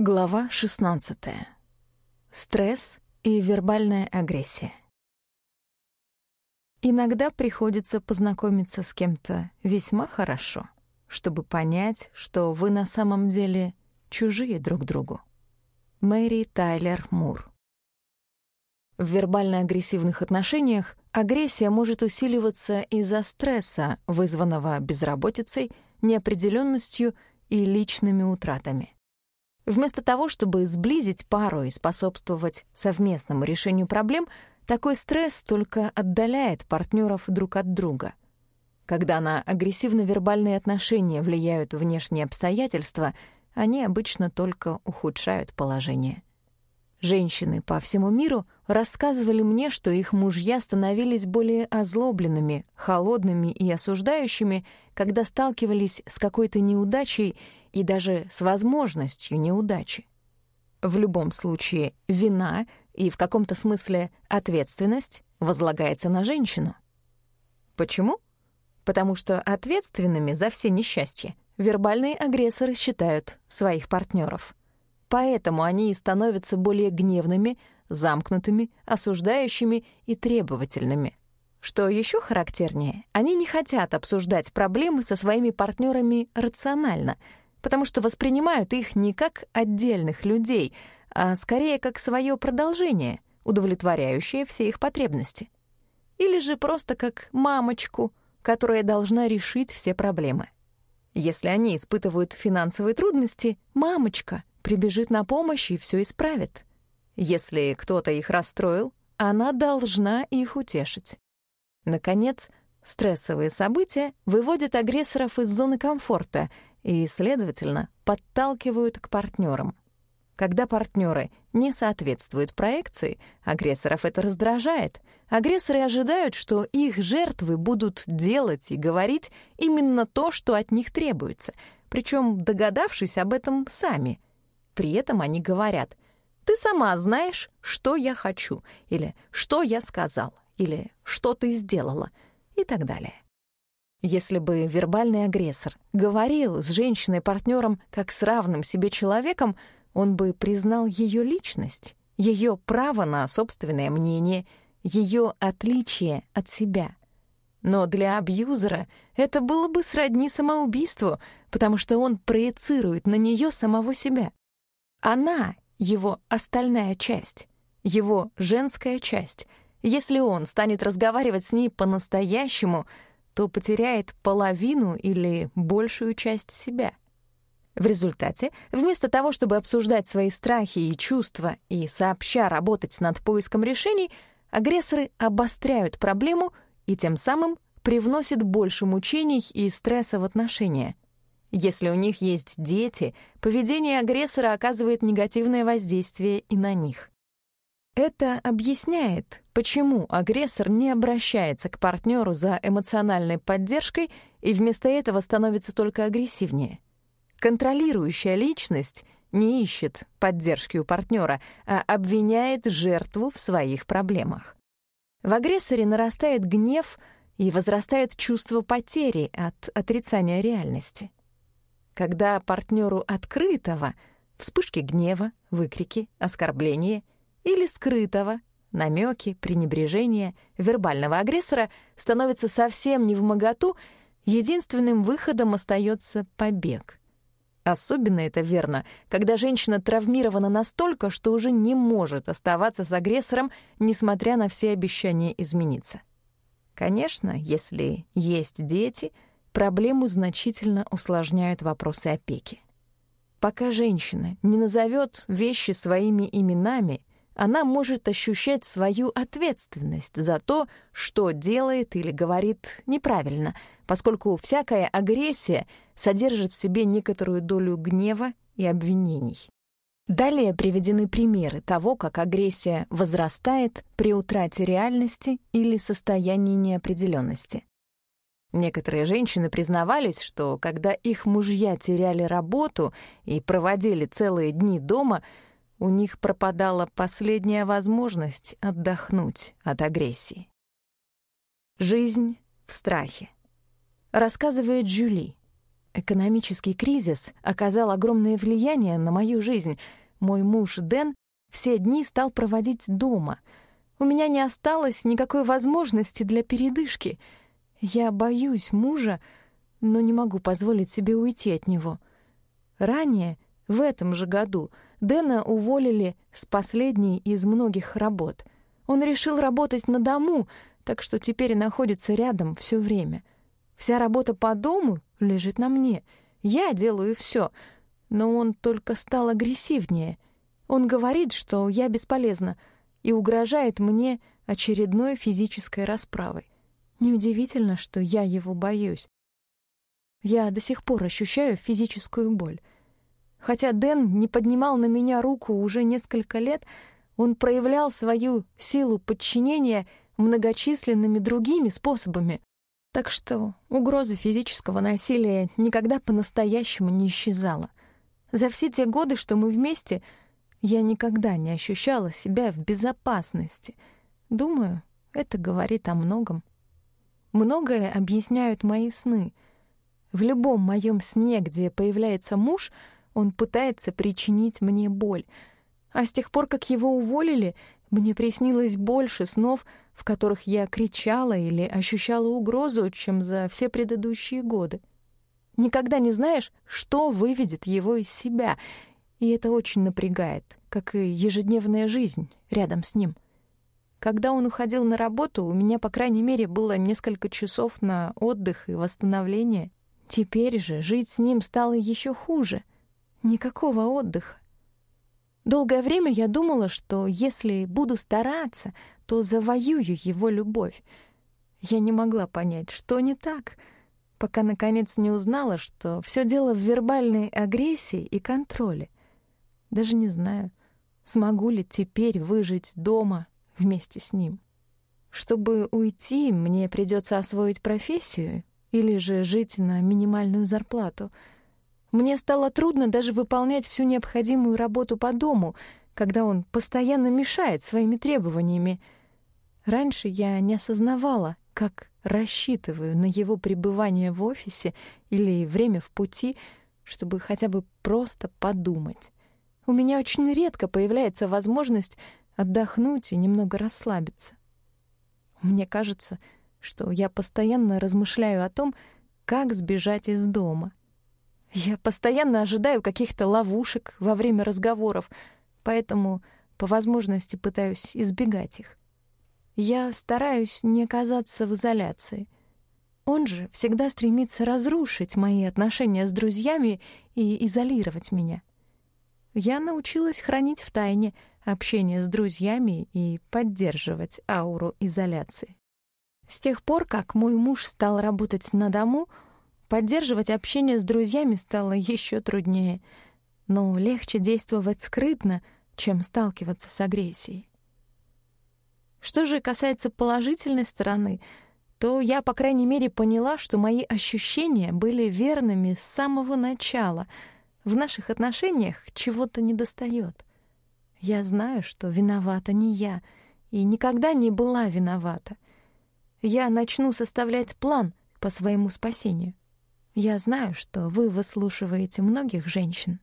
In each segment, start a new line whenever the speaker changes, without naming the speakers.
Глава 16. Стресс и вербальная агрессия. Иногда приходится познакомиться с кем-то весьма хорошо, чтобы понять, что вы на самом деле чужие друг другу. Мэри Тайлер Мур. В вербально-агрессивных отношениях агрессия может усиливаться из-за стресса, вызванного безработицей, неопределенностью и личными утратами. Вместо того, чтобы сблизить пару и способствовать совместному решению проблем, такой стресс только отдаляет партнеров друг от друга. Когда на агрессивно-вербальные отношения влияют внешние обстоятельства, они обычно только ухудшают положение. Женщины по всему миру рассказывали мне, что их мужья становились более озлобленными, холодными и осуждающими, когда сталкивались с какой-то неудачей и даже с возможностью неудачи. В любом случае, вина и в каком-то смысле ответственность возлагается на женщину. Почему? Потому что ответственными за все несчастья вербальные агрессоры считают своих партнеров. Поэтому они и становятся более гневными, замкнутыми, осуждающими и требовательными. Что еще характернее, они не хотят обсуждать проблемы со своими партнерами рационально — потому что воспринимают их не как отдельных людей, а скорее как свое продолжение, удовлетворяющее все их потребности. Или же просто как мамочку, которая должна решить все проблемы. Если они испытывают финансовые трудности, мамочка прибежит на помощь и все исправит. Если кто-то их расстроил, она должна их утешить. Наконец, стрессовые события выводят агрессоров из зоны комфорта и, следовательно, подталкивают к партнерам. Когда партнеры не соответствуют проекции, агрессоров это раздражает. Агрессоры ожидают, что их жертвы будут делать и говорить именно то, что от них требуется, причем догадавшись об этом сами. При этом они говорят «Ты сама знаешь, что я хочу», или «Что я сказал», или «Что ты сделала», и так далее. Если бы вербальный агрессор говорил с женщиной-партнером как с равным себе человеком, он бы признал ее личность, ее право на собственное мнение, ее отличие от себя. Но для абьюзера это было бы сродни самоубийству, потому что он проецирует на нее самого себя. Она — его остальная часть, его женская часть. Если он станет разговаривать с ней по-настоящему — то потеряет половину или большую часть себя. В результате, вместо того, чтобы обсуждать свои страхи и чувства и сообща работать над поиском решений, агрессоры обостряют проблему и тем самым привносят больше мучений и стресса в отношения. Если у них есть дети, поведение агрессора оказывает негативное воздействие и на них. Это объясняет, почему агрессор не обращается к партнеру за эмоциональной поддержкой и вместо этого становится только агрессивнее. Контролирующая личность не ищет поддержки у партнера, а обвиняет жертву в своих проблемах. В агрессоре нарастает гнев и возрастает чувство потери от отрицания реальности. Когда партнеру открытого — вспышки гнева, выкрики, оскорбления — или скрытого, намеки, пренебрежение вербального агрессора становятся совсем не в моготу, единственным выходом остается побег. Особенно это верно, когда женщина травмирована настолько, что уже не может оставаться с агрессором, несмотря на все обещания измениться. Конечно, если есть дети, проблему значительно усложняют вопросы опеки. Пока женщина не назовет вещи своими именами — она может ощущать свою ответственность за то, что делает или говорит неправильно, поскольку всякая агрессия содержит в себе некоторую долю гнева и обвинений. Далее приведены примеры того, как агрессия возрастает при утрате реальности или состоянии неопределенности. Некоторые женщины признавались, что когда их мужья теряли работу и проводили целые дни дома — у них пропадала последняя возможность отдохнуть от агрессии. Жизнь в страхе. Рассказывает Джули. экономический кризис оказал огромное влияние на мою жизнь, мой муж Дэн все дни стал проводить дома. У меня не осталось никакой возможности для передышки. Я боюсь мужа, но не могу позволить себе уйти от него. Ранее, в этом же году, Дэна уволили с последней из многих работ. Он решил работать на дому, так что теперь находится рядом все время. Вся работа по дому лежит на мне. Я делаю все, но он только стал агрессивнее. Он говорит, что я бесполезна, и угрожает мне очередной физической расправой. Неудивительно, что я его боюсь. Я до сих пор ощущаю физическую боль. Хотя Дэн не поднимал на меня руку уже несколько лет, он проявлял свою силу подчинения многочисленными другими способами. Так что угроза физического насилия никогда по-настоящему не исчезала. За все те годы, что мы вместе, я никогда не ощущала себя в безопасности. Думаю, это говорит о многом. Многое объясняют мои сны. В любом моем сне, где появляется муж, он пытается причинить мне боль. А с тех пор, как его уволили, мне приснилось больше снов, в которых я кричала или ощущала угрозу, чем за все предыдущие годы. Никогда не знаешь, что выведет его из себя, и это очень напрягает, как и ежедневная жизнь рядом с ним. Когда он уходил на работу, у меня, по крайней мере, было несколько часов на отдых и восстановление. Теперь же жить с ним стало еще хуже. Никакого отдыха. Долгое время я думала, что если буду стараться, то завоюю его любовь. Я не могла понять, что не так — пока наконец не узнала, что все дело в вербальной агрессии и контроле. Даже не знаю, смогу ли теперь выжить дома вместе с ним. Чтобы уйти, мне придется освоить профессию или же жить на минимальную зарплату. Мне стало трудно даже выполнять всю необходимую работу по дому, когда он постоянно мешает своими требованиями. Раньше я не осознавала, как рассчитываю на его пребывание в офисе или время в пути, чтобы хотя бы просто подумать. У меня очень редко появляется возможность отдохнуть и немного расслабиться. Мне кажется, что я постоянно размышляю о том, как сбежать из дома. Я постоянно ожидаю каких-то ловушек во время разговоров, поэтому по возможности пытаюсь избегать их. Я стараюсь не оказаться в изоляции. Он же всегда стремится разрушить мои отношения с друзьями и изолировать меня. Я научилась хранить в тайне общение с друзьями и поддерживать ауру изоляции. С тех пор, как мой муж стал работать на дому, поддерживать общение с друзьями стало еще труднее, но легче действовать скрытно, чем сталкиваться с агрессией. Что же касается положительной стороны, то я, по крайней мере, поняла, что мои ощущения были верными с самого начала. В наших отношениях чего-то недостает. Я знаю, что виновата не я, и никогда не была виновата. Я начну составлять план по своему спасению. Я знаю, что вы выслушиваете многих женщин.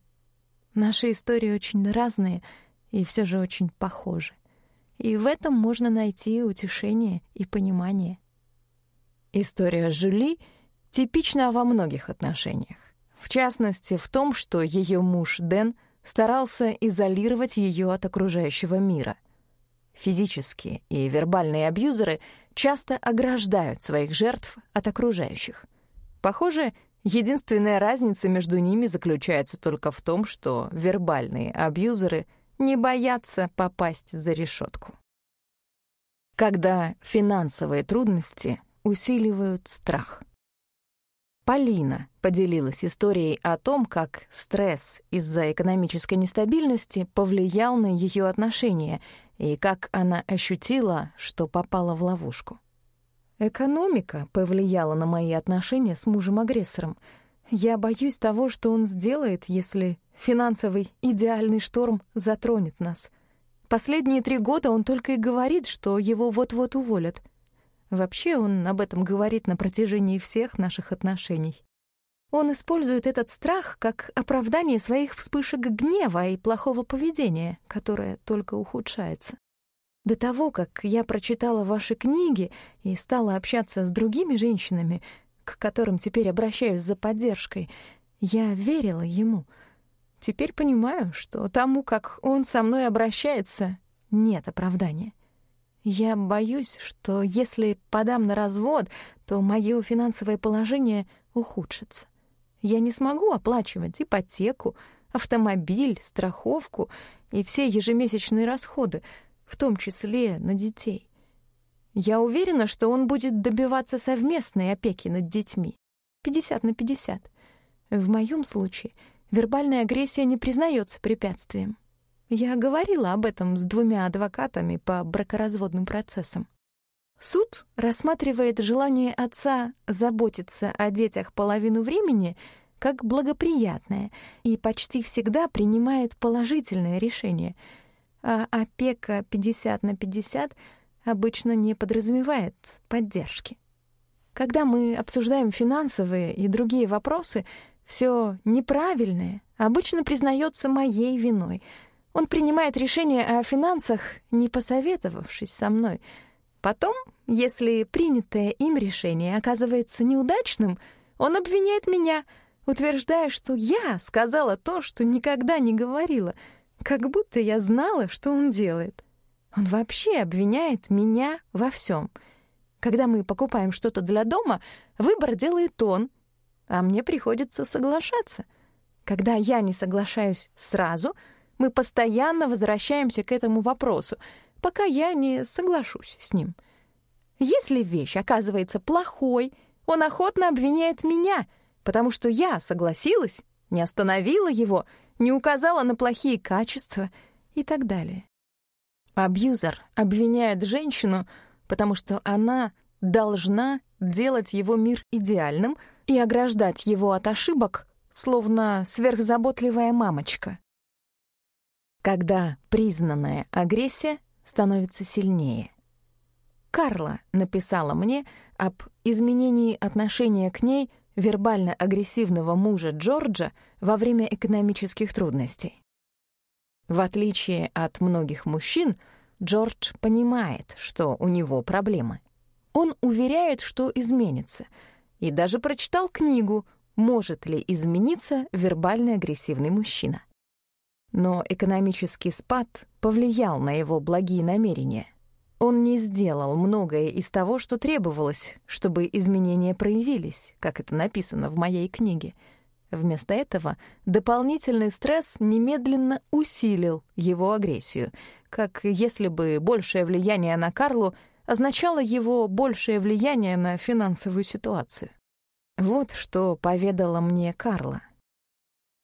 Наши истории очень разные и все же очень похожи и в этом можно найти утешение и понимание. История Жюли типична во многих отношениях. В частности, в том, что ее муж Дэн старался изолировать ее от окружающего мира. Физические и вербальные абьюзеры часто ограждают своих жертв от окружающих. Похоже, единственная разница между ними заключается только в том, что вербальные абьюзеры — не боятся попасть за решетку. Когда финансовые трудности усиливают страх. Полина поделилась историей о том, как стресс из-за экономической нестабильности повлиял на ее отношения и как она ощутила, что попала в ловушку. Экономика повлияла на мои отношения с мужем-агрессором. Я боюсь того, что он сделает, если Финансовый идеальный шторм затронет нас. Последние три года он только и говорит, что его вот-вот уволят. Вообще он об этом говорит на протяжении всех наших отношений. Он использует этот страх как оправдание своих вспышек гнева и плохого поведения, которое только ухудшается. До того, как я прочитала ваши книги и стала общаться с другими женщинами, к которым теперь обращаюсь за поддержкой, я верила ему. Теперь понимаю, что тому, как он со мной обращается, нет оправдания. Я боюсь, что если подам на развод, то мое финансовое положение ухудшится. Я не смогу оплачивать ипотеку, автомобиль, страховку и все ежемесячные расходы, в том числе на детей. Я уверена, что он будет добиваться совместной опеки над детьми. 50 на 50. В моем случае вербальная агрессия не признается препятствием. Я говорила об этом с двумя адвокатами по бракоразводным процессам. Суд рассматривает желание отца заботиться о детях половину времени как благоприятное и почти всегда принимает положительное решение, а опека 50 на 50 обычно не подразумевает поддержки. Когда мы обсуждаем финансовые и другие вопросы, все неправильное обычно признается моей виной. Он принимает решение о финансах, не посоветовавшись со мной. Потом, если принятое им решение оказывается неудачным, он обвиняет меня, утверждая, что я сказала то, что никогда не говорила, как будто я знала, что он делает. Он вообще обвиняет меня во всем. Когда мы покупаем что-то для дома, выбор делает он, а мне приходится соглашаться. Когда я не соглашаюсь сразу, мы постоянно возвращаемся к этому вопросу, пока я не соглашусь с ним. Если вещь оказывается плохой, он охотно обвиняет меня, потому что я согласилась, не остановила его, не указала на плохие качества и так далее. Абьюзер обвиняет женщину, потому что она должна делать его мир идеальным и ограждать его от ошибок, словно сверхзаботливая мамочка. Когда признанная агрессия становится сильнее. Карла написала мне об изменении отношения к ней вербально-агрессивного мужа Джорджа во время экономических трудностей. В отличие от многих мужчин, Джордж понимает, что у него проблемы. Он уверяет, что изменится, и даже прочитал книгу «Может ли измениться вербально агрессивный мужчина?». Но экономический спад повлиял на его благие намерения. Он не сделал многое из того, что требовалось, чтобы изменения проявились, как это написано в моей книге — Вместо этого дополнительный стресс немедленно усилил его агрессию, как если бы большее влияние на Карлу означало его большее влияние на финансовую ситуацию. Вот что поведала мне Карла.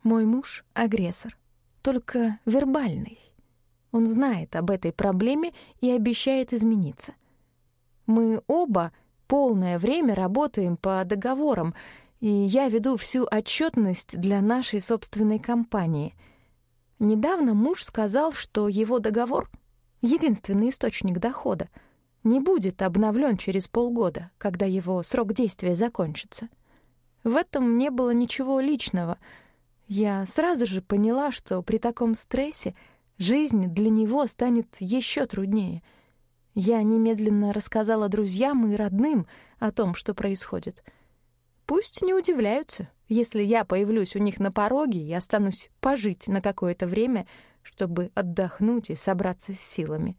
«Мой муж — агрессор, только вербальный. Он знает об этой проблеме и обещает измениться. Мы оба полное время работаем по договорам — и я веду всю отчетность для нашей собственной компании. Недавно муж сказал, что его договор — единственный источник дохода — не будет обновлен через полгода, когда его срок действия закончится. В этом не было ничего личного. Я сразу же поняла, что при таком стрессе жизнь для него станет еще труднее. Я немедленно рассказала друзьям и родным о том, что происходит — Пусть не удивляются, если я появлюсь у них на пороге и останусь пожить на какое-то время, чтобы отдохнуть и собраться с силами.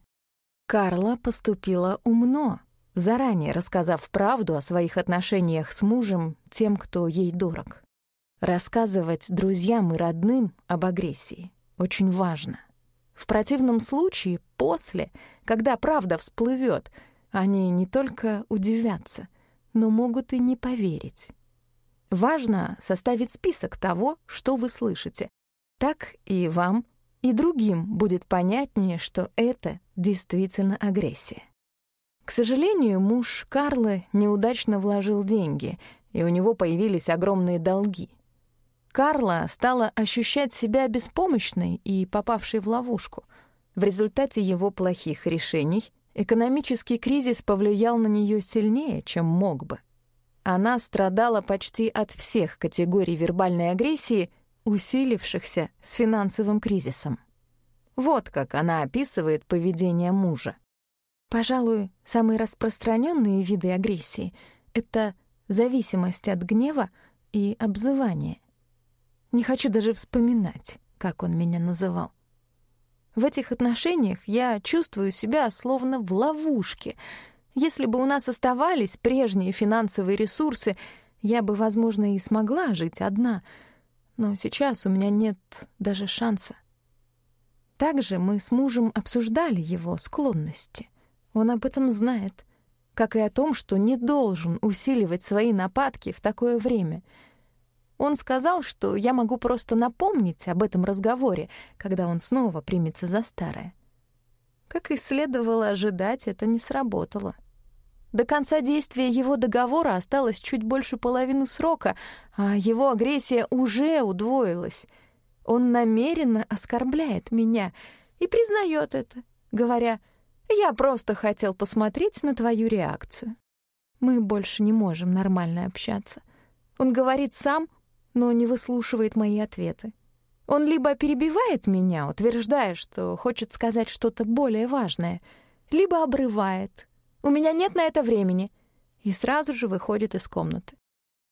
Карла поступила умно, заранее рассказав правду о своих отношениях с мужем тем, кто ей дорог. Рассказывать друзьям и родным об агрессии очень важно. В противном случае, после, когда правда всплывет, они не только удивятся, но могут и не поверить. Важно составить список того, что вы слышите. Так и вам, и другим будет понятнее, что это действительно агрессия. К сожалению, муж Карлы неудачно вложил деньги, и у него появились огромные долги. Карла стала ощущать себя беспомощной и попавшей в ловушку. В результате его плохих решений экономический кризис повлиял на нее сильнее, чем мог бы. Она страдала почти от всех категорий вербальной агрессии, усилившихся с финансовым кризисом. Вот как она описывает поведение мужа. Пожалуй, самые распространенные виды агрессии — это зависимость от гнева и обзывание. Не хочу даже вспоминать, как он меня называл. В этих отношениях я чувствую себя словно в ловушке. Если бы у нас оставались прежние финансовые ресурсы, я бы, возможно, и смогла жить одна. Но сейчас у меня нет даже шанса. Также мы с мужем обсуждали его склонности. Он об этом знает, как и о том, что не должен усиливать свои нападки в такое время — он сказал, что я могу просто напомнить об этом разговоре, когда он снова примется за старое. Как и следовало ожидать, это не сработало. До конца действия его договора осталось чуть больше половины срока, а его агрессия уже удвоилась. Он намеренно оскорбляет меня и признает это, говоря, «Я просто хотел посмотреть на твою реакцию». Мы больше не можем нормально общаться. Он говорит сам — но не выслушивает мои ответы. Он либо перебивает меня, утверждая, что хочет сказать что-то более важное, либо обрывает. «У меня нет на это времени», и сразу же выходит из комнаты.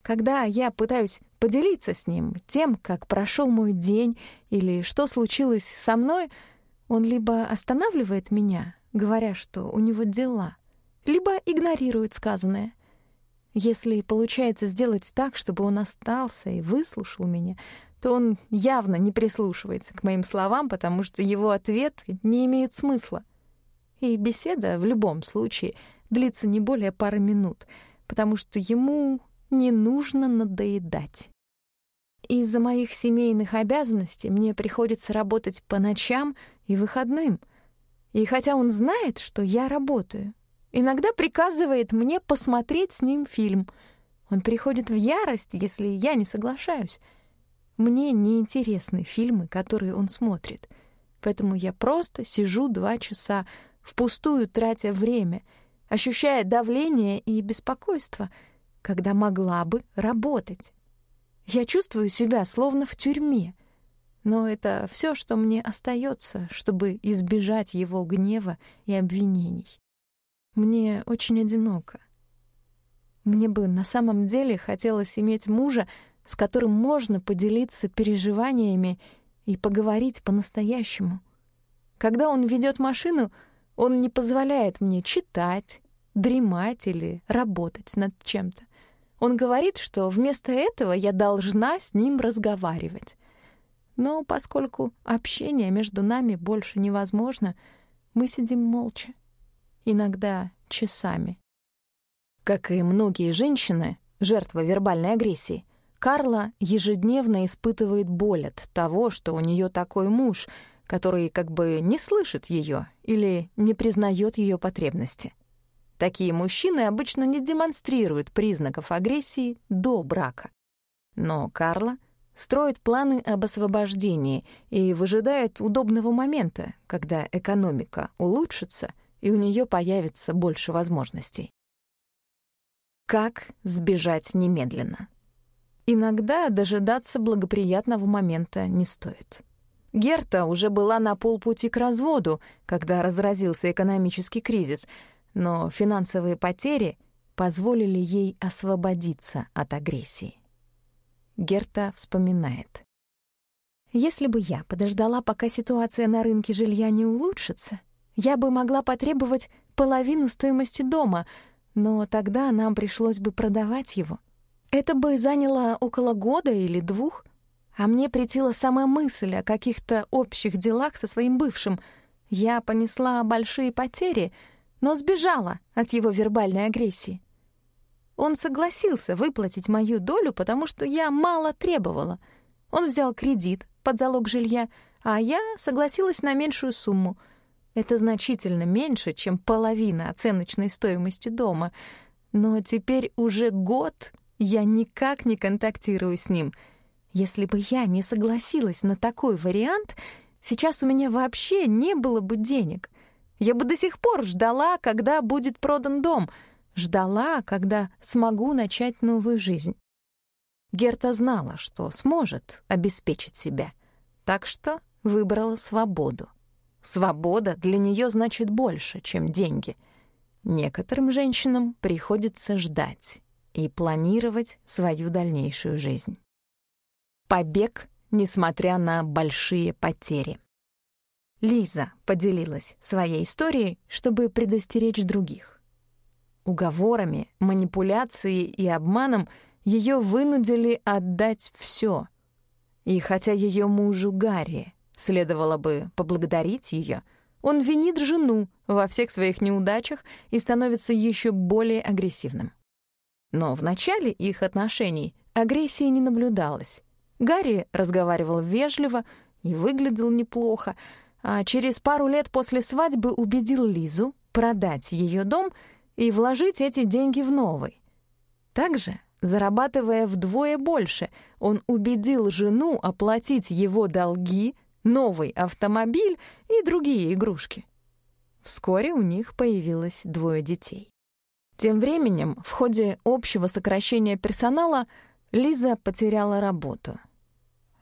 Когда я пытаюсь поделиться с ним тем, как прошел мой день или что случилось со мной, он либо останавливает меня, говоря, что у него дела, либо игнорирует сказанное. Если получается сделать так, чтобы он остался и выслушал меня, то он явно не прислушивается к моим словам, потому что его ответ не имеет смысла. И беседа в любом случае длится не более пары минут, потому что ему не нужно надоедать. Из-за моих семейных обязанностей мне приходится работать по ночам и выходным. И хотя он знает, что я работаю, Иногда приказывает мне посмотреть с ним фильм. Он приходит в ярость, если я не соглашаюсь. Мне не интересны фильмы, которые он смотрит. Поэтому я просто сижу два часа, впустую тратя время, ощущая давление и беспокойство, когда могла бы работать. Я чувствую себя словно в тюрьме. Но это все, что мне остается, чтобы избежать его гнева и обвинений. Мне очень одиноко. Мне бы на самом деле хотелось иметь мужа, с которым можно поделиться переживаниями и поговорить по-настоящему. Когда он ведет машину, он не позволяет мне читать, дремать или работать над чем-то. Он говорит, что вместо этого я должна с ним разговаривать. Но поскольку общение между нами больше невозможно, мы сидим молча иногда часами. Как и многие женщины, жертвы вербальной агрессии, Карла ежедневно испытывает боль от того, что у нее такой муж, который как бы не слышит ее или не признает ее потребности. Такие мужчины обычно не демонстрируют признаков агрессии до брака. Но Карла строит планы об освобождении и выжидает удобного момента, когда экономика улучшится — и у нее появится больше возможностей. Как сбежать немедленно? Иногда дожидаться благоприятного момента не стоит. Герта уже была на полпути к разводу, когда разразился экономический кризис, но финансовые потери позволили ей освободиться от агрессии. Герта вспоминает. «Если бы я подождала, пока ситуация на рынке жилья не улучшится, я бы могла потребовать половину стоимости дома, но тогда нам пришлось бы продавать его. Это бы заняло около года или двух, а мне претила сама мысль о каких-то общих делах со своим бывшим. Я понесла большие потери, но сбежала от его вербальной агрессии. Он согласился выплатить мою долю, потому что я мало требовала. Он взял кредит под залог жилья, а я согласилась на меньшую сумму — это значительно меньше, чем половина оценочной стоимости дома. Но теперь уже год я никак не контактирую с ним. Если бы я не согласилась на такой вариант, сейчас у меня вообще не было бы денег. Я бы до сих пор ждала, когда будет продан дом, ждала, когда смогу начать новую жизнь. Герта знала, что сможет обеспечить себя, так что выбрала свободу. Свобода для нее значит больше, чем деньги. Некоторым женщинам приходится ждать и планировать свою дальнейшую жизнь. Побег, несмотря на большие потери. Лиза поделилась своей историей, чтобы предостеречь других. Уговорами, манипуляцией и обманом ее вынудили отдать все. И хотя ее мужу Гарри следовало бы поблагодарить ее, он винит жену во всех своих неудачах и становится еще более агрессивным. Но в начале их отношений агрессии не наблюдалось. Гарри разговаривал вежливо и выглядел неплохо, а через пару лет после свадьбы убедил Лизу продать ее дом и вложить эти деньги в новый. Также, зарабатывая вдвое больше, он убедил жену оплатить его долги, новый автомобиль и другие игрушки. Вскоре у них появилось двое детей. Тем временем, в ходе общего сокращения персонала, Лиза потеряла работу.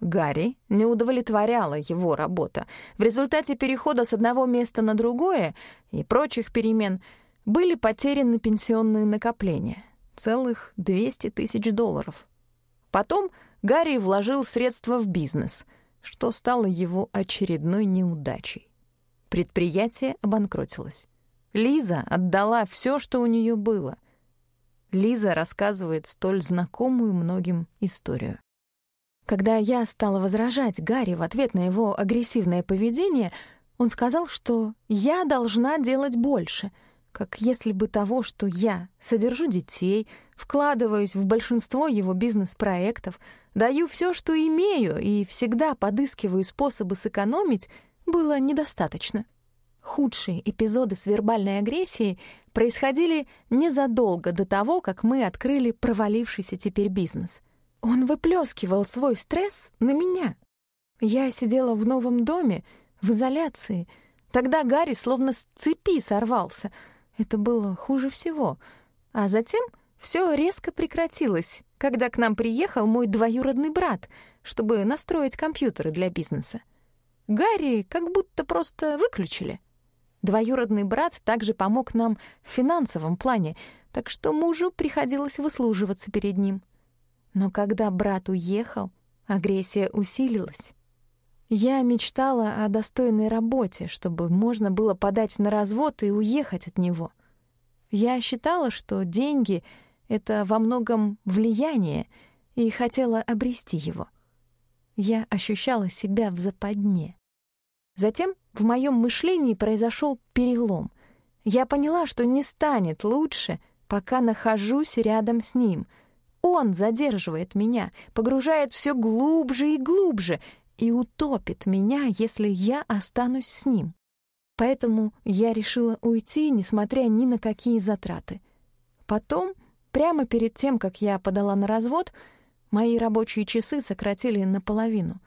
Гарри не удовлетворяла его работа. В результате перехода с одного места на другое и прочих перемен были потеряны пенсионные накопления. Целых 200 тысяч долларов. Потом Гарри вложил средства в бизнес, что стало его очередной неудачей. Предприятие обанкротилось. Лиза отдала все, что у нее было. Лиза рассказывает столь знакомую многим историю. Когда я стала возражать Гарри в ответ на его агрессивное поведение, он сказал, что я должна делать больше, как если бы того, что я содержу детей, вкладываюсь в большинство его бизнес-проектов, даю все, что имею, и всегда подыскиваю способы сэкономить, было недостаточно. Худшие эпизоды с вербальной агрессией происходили незадолго до того, как мы открыли провалившийся теперь бизнес — он выплескивал свой стресс на меня. Я сидела в новом доме, в изоляции. Тогда Гарри словно с цепи сорвался. Это было хуже всего. А затем все резко прекратилось, когда к нам приехал мой двоюродный брат, чтобы настроить компьютеры для бизнеса. Гарри как будто просто выключили. Двоюродный брат также помог нам в финансовом плане, так что мужу приходилось выслуживаться перед ним. Но когда брат уехал, агрессия усилилась. Я мечтала о достойной работе, чтобы можно было подать на развод и уехать от него. Я считала, что деньги — это во многом влияние, и хотела обрести его. Я ощущала себя в западне. Затем в моем мышлении произошел перелом. Я поняла, что не станет лучше, пока нахожусь рядом с ним — он задерживает меня, погружает все глубже и глубже и утопит меня, если я останусь с ним. Поэтому я решила уйти, несмотря ни на какие затраты. Потом, прямо перед тем, как я подала на развод, мои рабочие часы сократили наполовину.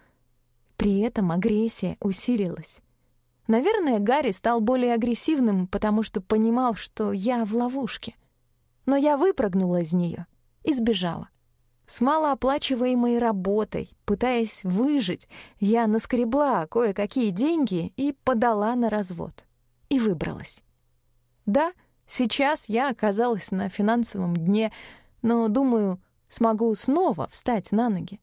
При этом агрессия усилилась. Наверное, Гарри стал более агрессивным, потому что понимал, что я в ловушке. Но я выпрыгнула из нее — и сбежала. С малооплачиваемой работой, пытаясь выжить, я наскребла кое-какие деньги и подала на развод. И выбралась. Да, сейчас я оказалась на финансовом дне, но, думаю, смогу снова встать на ноги.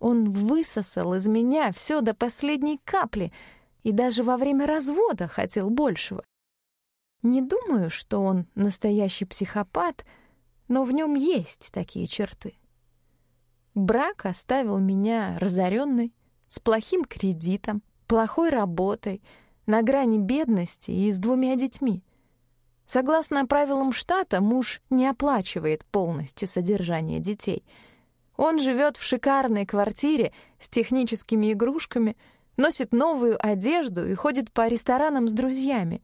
Он высосал из меня все до последней капли и даже во время развода хотел большего. Не думаю, что он настоящий психопат — но в нем есть такие черты. Брак оставил меня разоренной, с плохим кредитом, плохой работой, на грани бедности и с двумя детьми. Согласно правилам штата, муж не оплачивает полностью содержание детей. Он живет в шикарной квартире с техническими игрушками, носит новую одежду и ходит по ресторанам с друзьями.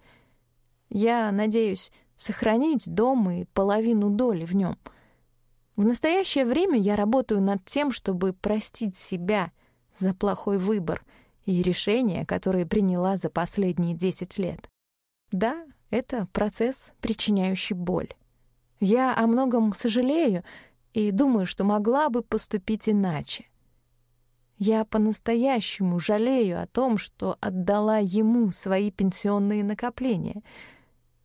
Я надеюсь, сохранить дом и половину доли в нем. В настоящее время я работаю над тем, чтобы простить себя за плохой выбор и решения, которые приняла за последние 10 лет. Да, это процесс, причиняющий боль. Я о многом сожалею и думаю, что могла бы поступить иначе. Я по-настоящему жалею о том, что отдала ему свои пенсионные накопления.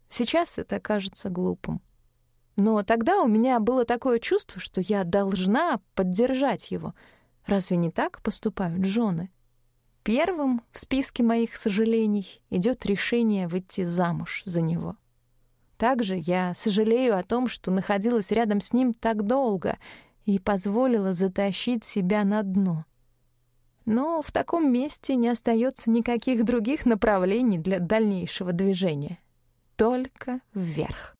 Сейчас это кажется глупым. Но тогда у меня было такое чувство, что я должна поддержать его. Разве не так поступают жены? Первым в списке моих сожалений идет решение выйти замуж за него. Также я сожалею о том, что находилась рядом с ним так долго и позволила затащить себя на дно. Но в таком месте не остается никаких других направлений для дальнейшего движения. Только вверх.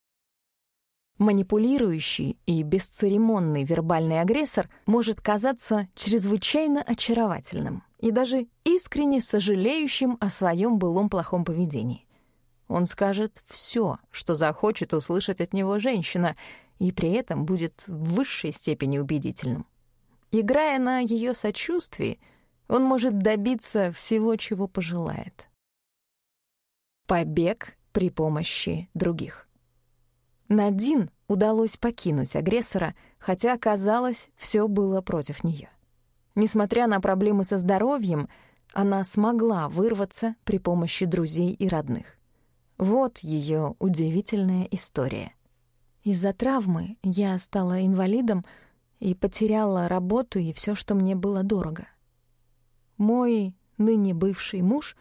Манипулирующий и бесцеремонный вербальный агрессор может казаться чрезвычайно очаровательным и даже искренне сожалеющим о своем былом плохом поведении. Он скажет все, что захочет услышать от него женщина, и при этом будет в высшей степени убедительным. Играя на ее сочувствии, он может добиться всего, чего пожелает. Побег при помощи других. Надин удалось покинуть агрессора, хотя, казалось, все было против нее. Несмотря на проблемы со здоровьем, она смогла вырваться при помощи друзей и родных. Вот ее удивительная история. Из-за травмы я стала инвалидом и потеряла работу и все, что мне было дорого. Мой ныне бывший муж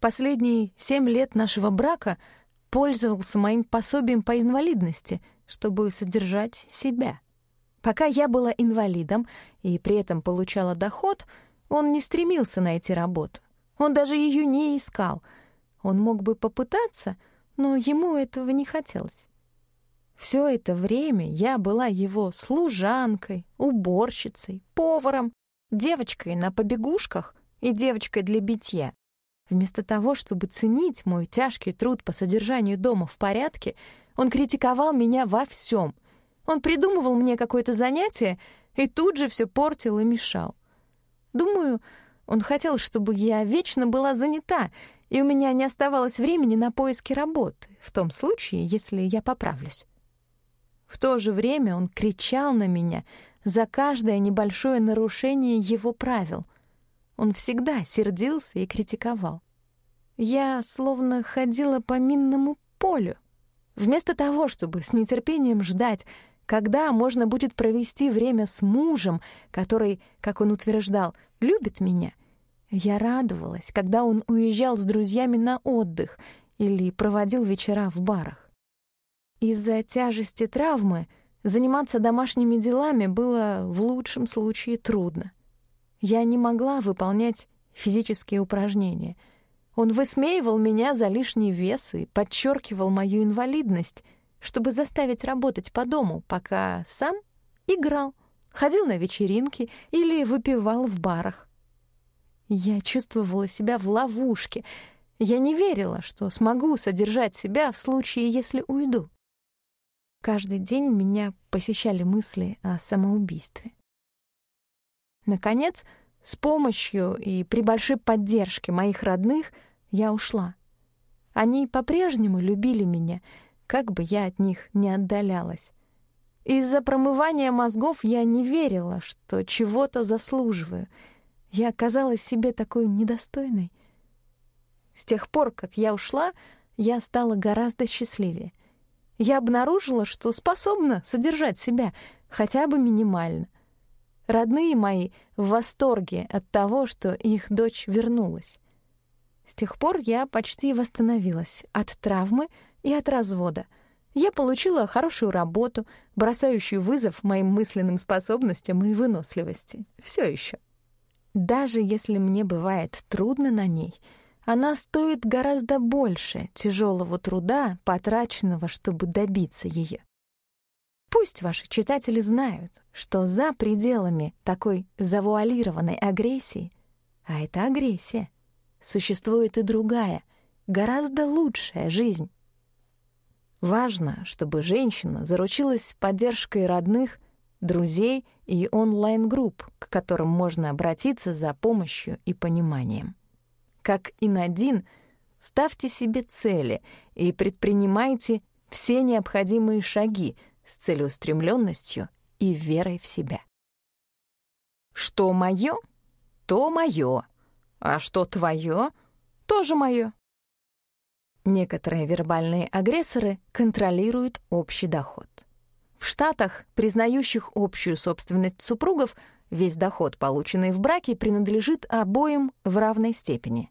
последние семь лет нашего брака пользовался моим пособием по инвалидности, чтобы содержать себя. Пока я была инвалидом и при этом получала доход, он не стремился найти работу. Он даже ее не искал. Он мог бы попытаться, но ему этого не хотелось. Все это время я была его служанкой, уборщицей, поваром, девочкой на побегушках и девочкой для битья. Вместо того, чтобы ценить мой тяжкий труд по содержанию дома в порядке, он критиковал меня во всем. Он придумывал мне какое-то занятие и тут же все портил и мешал. Думаю, он хотел, чтобы я вечно была занята, и у меня не оставалось времени на поиски работы, в том случае, если я поправлюсь. В то же время он кричал на меня за каждое небольшое нарушение его правил — он всегда сердился и критиковал. Я словно ходила по минному полю. Вместо того, чтобы с нетерпением ждать, когда можно будет провести время с мужем, который, как он утверждал, любит меня, я радовалась, когда он уезжал с друзьями на отдых или проводил вечера в барах. Из-за тяжести травмы заниматься домашними делами было в лучшем случае трудно. Я не могла выполнять физические упражнения. Он высмеивал меня за лишний вес и подчеркивал мою инвалидность, чтобы заставить работать по дому, пока сам играл, ходил на вечеринки или выпивал в барах. Я чувствовала себя в ловушке. Я не верила, что смогу содержать себя в случае, если уйду. Каждый день меня посещали мысли о самоубийстве. Наконец, с помощью и при большой поддержке моих родных я ушла. Они по-прежнему любили меня, как бы я от них не отдалялась. Из-за промывания мозгов я не верила, что чего-то заслуживаю. Я оказалась себе такой недостойной. С тех пор, как я ушла, я стала гораздо счастливее. Я обнаружила, что способна содержать себя хотя бы минимально. Родные мои в восторге от того, что их дочь вернулась. С тех пор я почти восстановилась от травмы и от развода. Я получила хорошую работу, бросающую вызов моим мысленным способностям и выносливости. Все еще. Даже если мне бывает трудно на ней, она стоит гораздо больше тяжелого труда, потраченного, чтобы добиться ее. Пусть ваши читатели знают, что за пределами такой завуалированной агрессии, а это агрессия, существует и другая, гораздо лучшая жизнь. Важно, чтобы женщина заручилась поддержкой родных, друзей и онлайн-групп, к которым можно обратиться за помощью и пониманием. Как и Надин, ставьте себе цели и предпринимайте все необходимые шаги, с целеустремленностью и верой в себя. Что мое, то мое, а что твое, тоже мое. Некоторые вербальные агрессоры контролируют общий доход. В Штатах, признающих общую собственность супругов, весь доход, полученный в браке, принадлежит обоим в равной степени.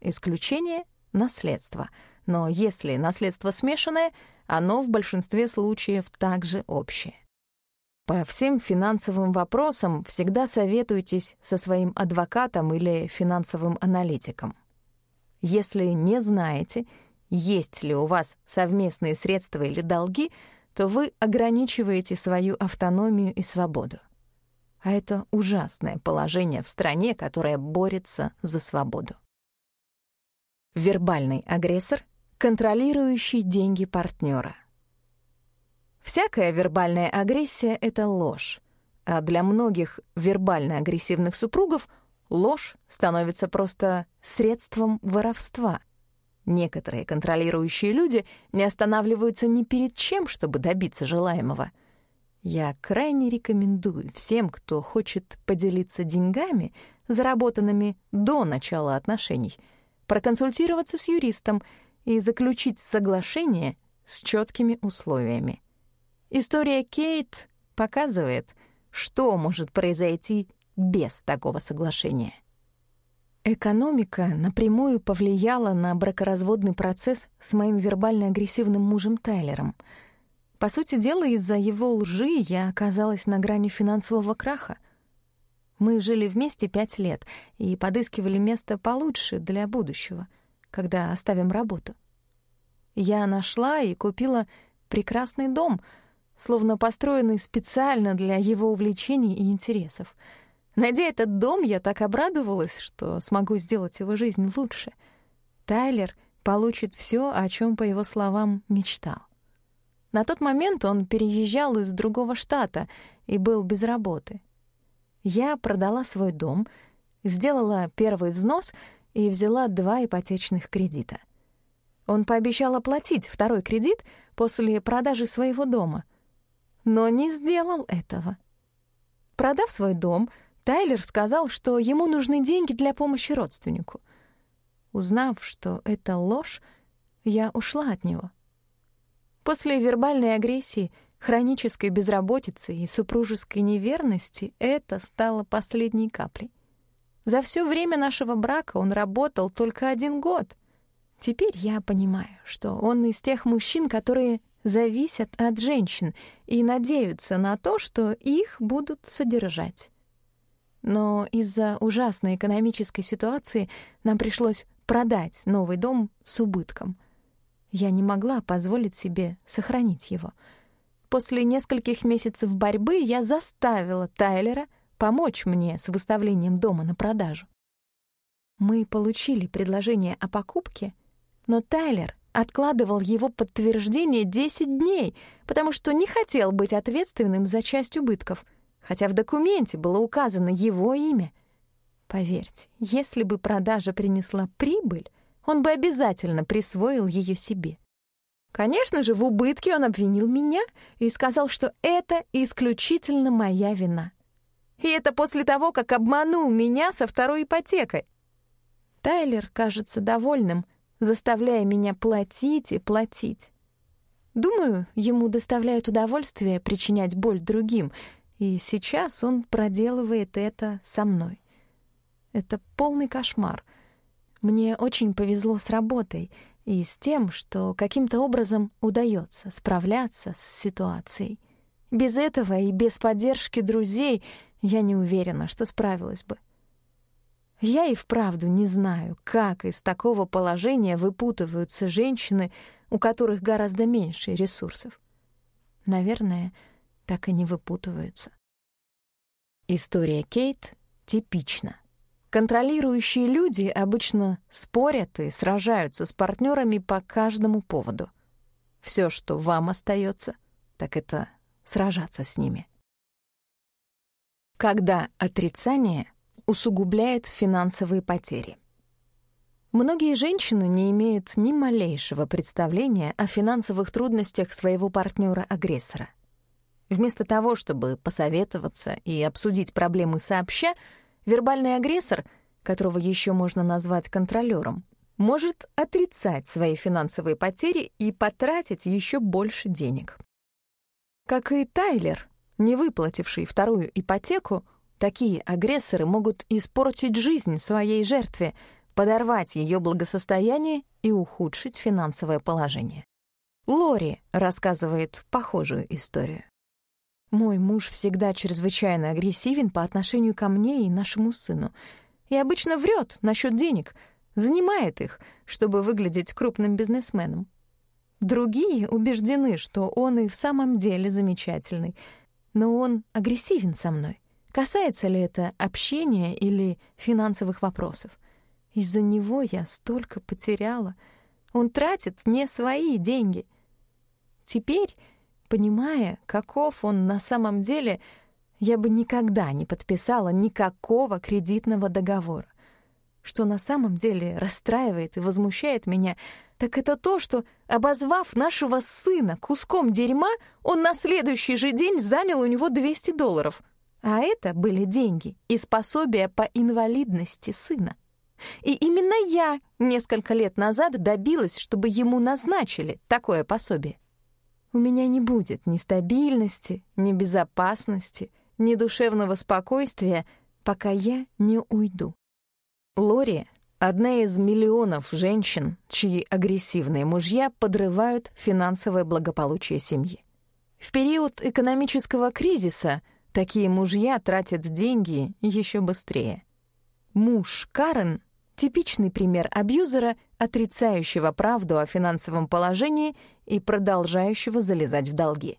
Исключение — наследство. Но если наследство смешанное, оно в большинстве случаев также общее. По всем финансовым вопросам всегда советуйтесь со своим адвокатом или финансовым аналитиком. Если не знаете — есть ли у вас совместные средства или долги, то вы ограничиваете свою автономию и свободу. А это ужасное положение в стране, которая борется за свободу. Вербальный агрессор, контролирующий деньги партнера. Всякая вербальная агрессия — это ложь, а для многих вербально-агрессивных супругов ложь становится просто средством воровства — Некоторые контролирующие люди не останавливаются ни перед чем, чтобы добиться желаемого. Я крайне рекомендую всем, кто хочет поделиться деньгами, заработанными до начала отношений, проконсультироваться с юристом и заключить соглашение с четкими условиями. История Кейт показывает, что может произойти без такого соглашения. Экономика напрямую повлияла на бракоразводный процесс с моим вербально-агрессивным мужем Тайлером. По сути дела, из-за его лжи я оказалась на грани финансового краха. Мы жили вместе пять лет и подыскивали место получше для будущего, когда оставим работу. Я нашла и купила прекрасный дом, словно построенный специально для его увлечений и интересов — Найдя этот дом, я так обрадовалась, что смогу сделать его жизнь лучше. Тайлер получит все, о чем, по его словам, мечтал. На тот момент он переезжал из другого штата и был без работы. Я продала свой дом, сделала первый взнос и взяла два ипотечных кредита. Он пообещал оплатить второй кредит после продажи своего дома, но не сделал этого. Продав свой дом — Тайлер сказал, что ему нужны деньги для помощи родственнику. Узнав, что это ложь, я ушла от него. После вербальной агрессии, хронической безработицы и супружеской неверности это стало последней каплей. За все время нашего брака он работал только один год. Теперь я понимаю, что он из тех мужчин, которые зависят от женщин и надеются на то, что их будут содержать. Но из-за ужасной экономической ситуации нам пришлось продать новый дом с убытком. Я не могла позволить себе сохранить его. После нескольких месяцев борьбы я заставила Тайлера помочь мне с выставлением дома на продажу. Мы получили предложение о покупке, но Тайлер откладывал его подтверждение 10 дней, потому что не хотел быть ответственным за часть убытков — хотя в документе было указано его имя. Поверьте, если бы продажа принесла прибыль, он бы обязательно присвоил ее себе. Конечно же, в убытке он обвинил меня и сказал, что это исключительно моя вина. И это после того, как обманул меня со второй ипотекой. Тайлер кажется довольным, заставляя меня платить и платить. Думаю, ему доставляет удовольствие причинять боль другим, и сейчас он проделывает это со мной. Это полный кошмар. Мне очень повезло с работой и с тем, что каким-то образом удается справляться с ситуацией. Без этого и без поддержки друзей я не уверена, что справилась бы. Я и вправду не знаю, как из такого положения выпутываются женщины, у которых гораздо меньше ресурсов. Наверное, так и не выпутываются. История Кейт типична. Контролирующие люди обычно спорят и сражаются с партнерами по каждому поводу. Все, что вам остается, так это сражаться с ними. Когда отрицание усугубляет финансовые потери. Многие женщины не имеют ни малейшего представления о финансовых трудностях своего партнера-агрессора. Вместо того, чтобы посоветоваться и обсудить проблемы сообща, вербальный агрессор, которого еще можно назвать контролером, может отрицать свои финансовые потери и потратить еще больше денег. Как и Тайлер, не выплативший вторую ипотеку, такие агрессоры могут испортить жизнь своей жертве, подорвать ее благосостояние и ухудшить финансовое положение. Лори рассказывает похожую историю. Мой муж всегда чрезвычайно агрессивен по отношению ко мне и нашему сыну. И обычно врет насчет денег, занимает их, чтобы выглядеть крупным бизнесменом. Другие убеждены, что он и в самом деле замечательный. Но он агрессивен со мной. Касается ли это общения или финансовых вопросов? Из-за него я столько потеряла. Он тратит не свои деньги. Теперь Понимая, каков он на самом деле, я бы никогда не подписала никакого кредитного договора. Что на самом деле расстраивает и возмущает меня, так это то, что, обозвав нашего сына куском дерьма, он на следующий же день занял у него 200 долларов. А это были деньги и способия по инвалидности сына. И именно я несколько лет назад добилась, чтобы ему назначили такое пособие. У меня не будет ни стабильности, ни безопасности, ни душевного спокойствия, пока я не уйду. Лори — одна из миллионов женщин, чьи агрессивные мужья подрывают финансовое благополучие семьи. В период экономического кризиса такие мужья тратят деньги еще быстрее. Муж Карен Типичный пример абьюзера, отрицающего правду о финансовом положении и продолжающего залезать в долги.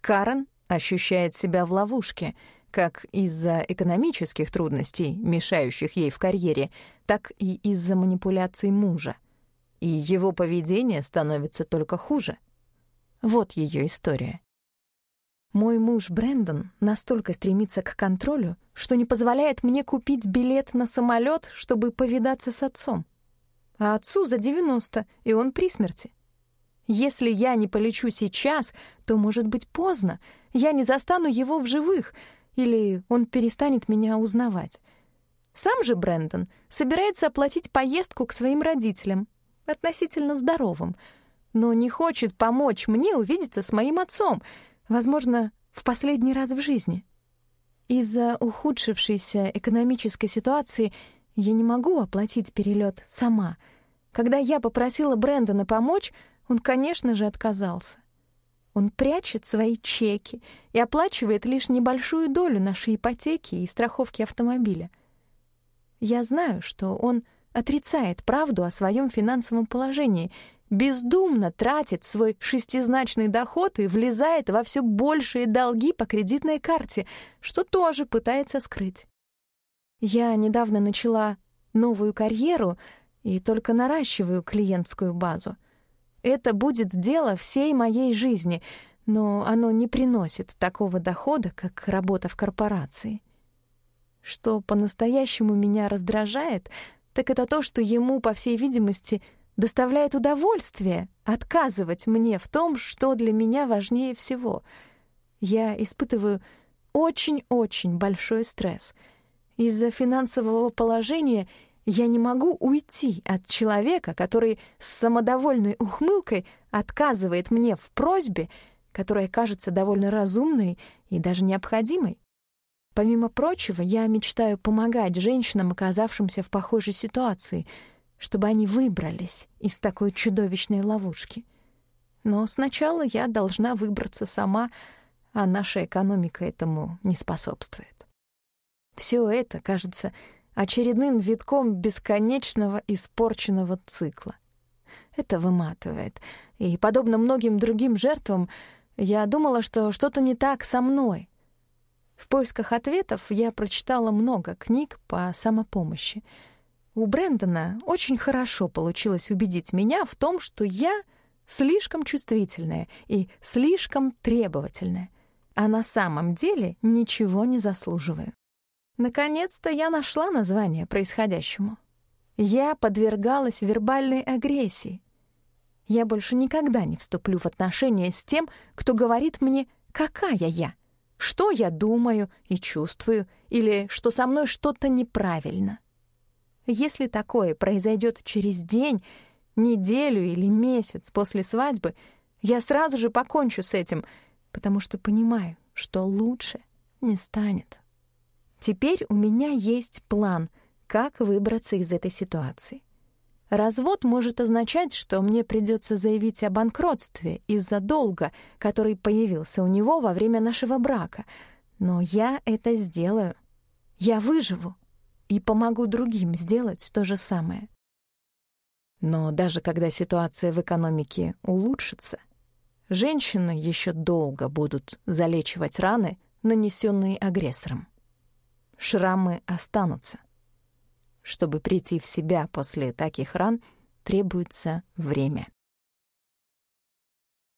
Карен ощущает себя в ловушке, как из-за экономических трудностей, мешающих ей в карьере, так и из-за манипуляций мужа. И его поведение становится только хуже. Вот ее история. Мой муж Брэндон настолько стремится к контролю, что не позволяет мне купить билет на самолет, чтобы повидаться с отцом. А отцу за 90, и он при смерти. Если я не полечу сейчас, то, может быть, поздно. Я не застану его в живых, или он перестанет меня узнавать. Сам же Брэндон собирается оплатить поездку к своим родителям, относительно здоровым, но не хочет помочь мне увидеться с моим отцом — Возможно, в последний раз в жизни. Из-за ухудшившейся экономической ситуации я не могу оплатить перелет сама. Когда я попросила Брэндона помочь, он, конечно же, отказался. Он прячет свои чеки и оплачивает лишь небольшую долю нашей ипотеки и страховки автомобиля. Я знаю, что он отрицает правду о своем финансовом положении бездумно тратит свой шестизначный доход и влезает во все большие долги по кредитной карте, что тоже пытается скрыть. Я недавно начала новую карьеру и только наращиваю клиентскую базу. Это будет дело всей моей жизни, но оно не приносит такого дохода, как работа в корпорации. Что по-настоящему меня раздражает, так это то, что ему, по всей видимости, доставляет удовольствие отказывать мне в том, что для меня важнее всего. Я испытываю очень-очень большой стресс. Из-за финансового положения я не могу уйти от человека, который с самодовольной ухмылкой отказывает мне в просьбе, которая кажется довольно разумной и даже необходимой. Помимо прочего, я мечтаю помогать женщинам, оказавшимся в похожей ситуации — чтобы они выбрались из такой чудовищной ловушки. Но сначала я должна выбраться сама, а наша экономика этому не способствует. Все это кажется очередным витком бесконечного испорченного цикла. Это выматывает. И, подобно многим другим жертвам, я думала, что что-то не так со мной. В поисках ответов я прочитала много книг по самопомощи — у Брэндона очень хорошо получилось убедить меня в том, что я слишком чувствительная и слишком требовательная, а на самом деле ничего не заслуживаю. Наконец-то я нашла название происходящему. Я подвергалась вербальной агрессии. Я больше никогда не вступлю в отношения с тем, кто говорит мне, Какая я? Что я думаю и чувствую, или что со мной что-то неправильно? Если такое произойдет через день, неделю или месяц после свадьбы, я сразу же покончу с этим, потому что понимаю, что лучше не станет. Теперь у меня есть план, как выбраться из этой ситуации. Развод может означать, что мне придется заявить о банкротстве из-за долга, который появился у него во время нашего брака. Но я это сделаю. Я выживу и помогу другим сделать то же самое. Но даже когда ситуация в экономике улучшится, женщины еще долго будут залечивать раны, нанесенные агрессором. Шрамы останутся — чтобы прийти в себя после таких ран, требуется время.